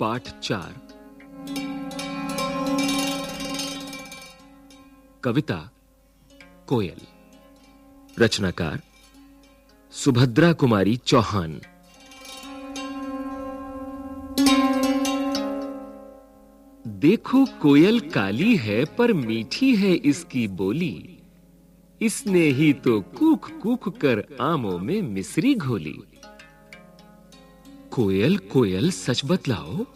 पाठ चार। कविता, कोयल। रचनाकार, सुभद्रा कुमारी चौहान। देखो, कोयल काली है, पर मीठी है इसकी बोली। इसने ही तो कूक कूक कर आमों में मिश्री घोली। कोयल कोयल, सच बतलाओ,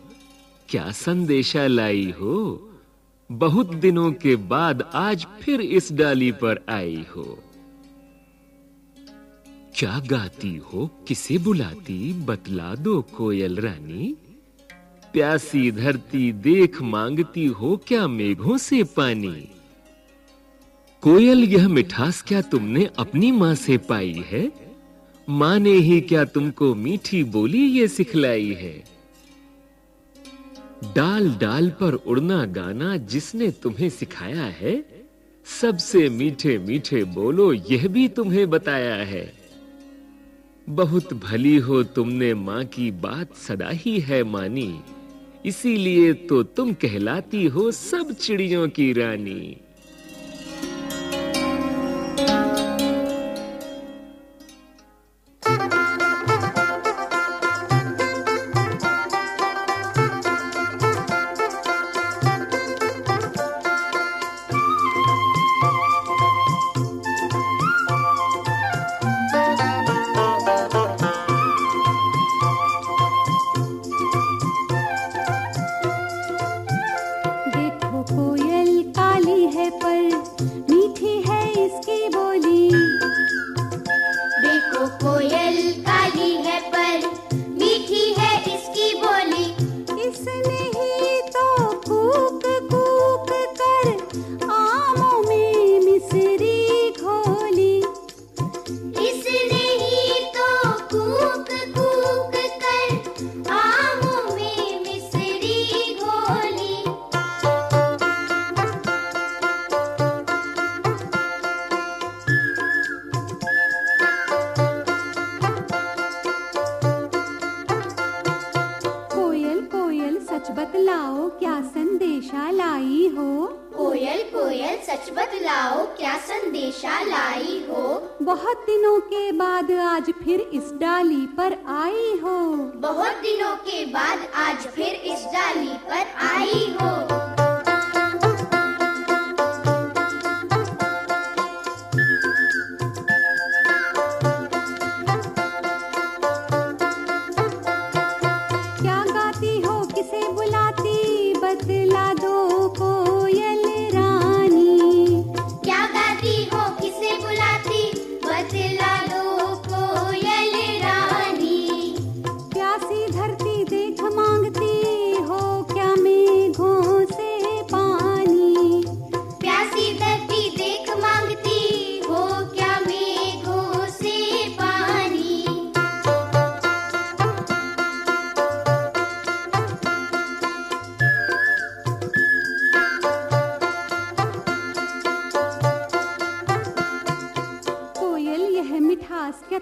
क्या संदेशा लाई हो? बहुत दिनों के बाद आज फिर इस डाली पर आई हो। क्या गाती हो, किसे बुलाती? बतला दो कोयल रानी। प्यासी धरती देख मांगती हो, क्या मेघों से पानी? कोयल, यह मिठास क्या तुमने अपनी माँ से पाई है? माँ ने ही क्या तुमको मीठी बोली ये सिखलाई है? डाल डाल पर उड़ना गाना जिसने तुम्हें सिखाया है, सबसे मीठे मीठे बोलो यह भी तुम्हें बताया है। बहुत भली हो तुमने माँ की बात सदा ही है मानी, इसीलिए तो तुम कहलाती हो सब चिड़ियों की रानी। बतलाओ क्या संदेशा लाई हो? कोयल कोयल सच बतलाओ क्या संदेशा लाई हो? बहुत दिनों के बाद आज फिर इस डाली पर आई हो। बहुत दिनों के बाद आज फिर इस डाली पर आई हो।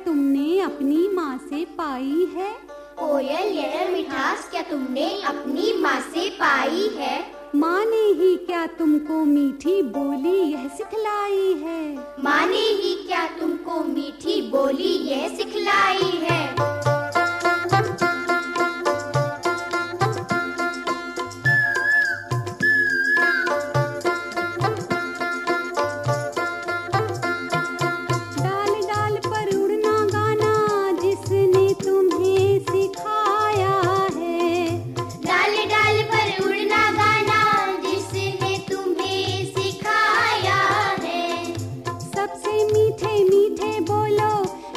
तुमने अपनी माँ से पाई है? कोयल यह मिठास क्या तुमने अपनी माँ से पाई है? माँ ने ही क्या तुमको मीठी बोली यह सिखलाई है? माँ सबसे मीठे मीठे बोलो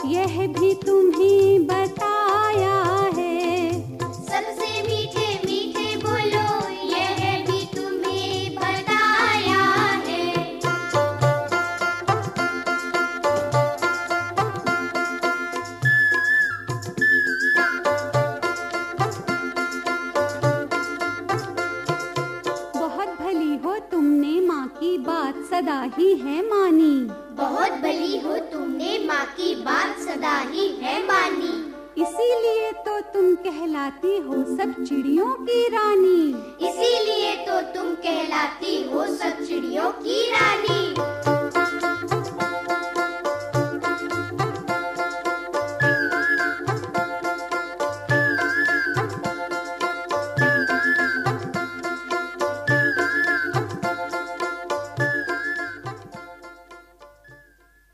यह भी तुम्हें बताया है। सबसे मीठे मीठे बोलो यह भी तुम्हें बताया है। बहुत भली हो तुमने माँ की बात सदा ही है मानी। बहुत भली हो तुमने माँ की बात सदा ही है मानी। इसीलिए तो तुम कहलाती हो सब चिड़ियों की रानी। इसीलिए तो तुम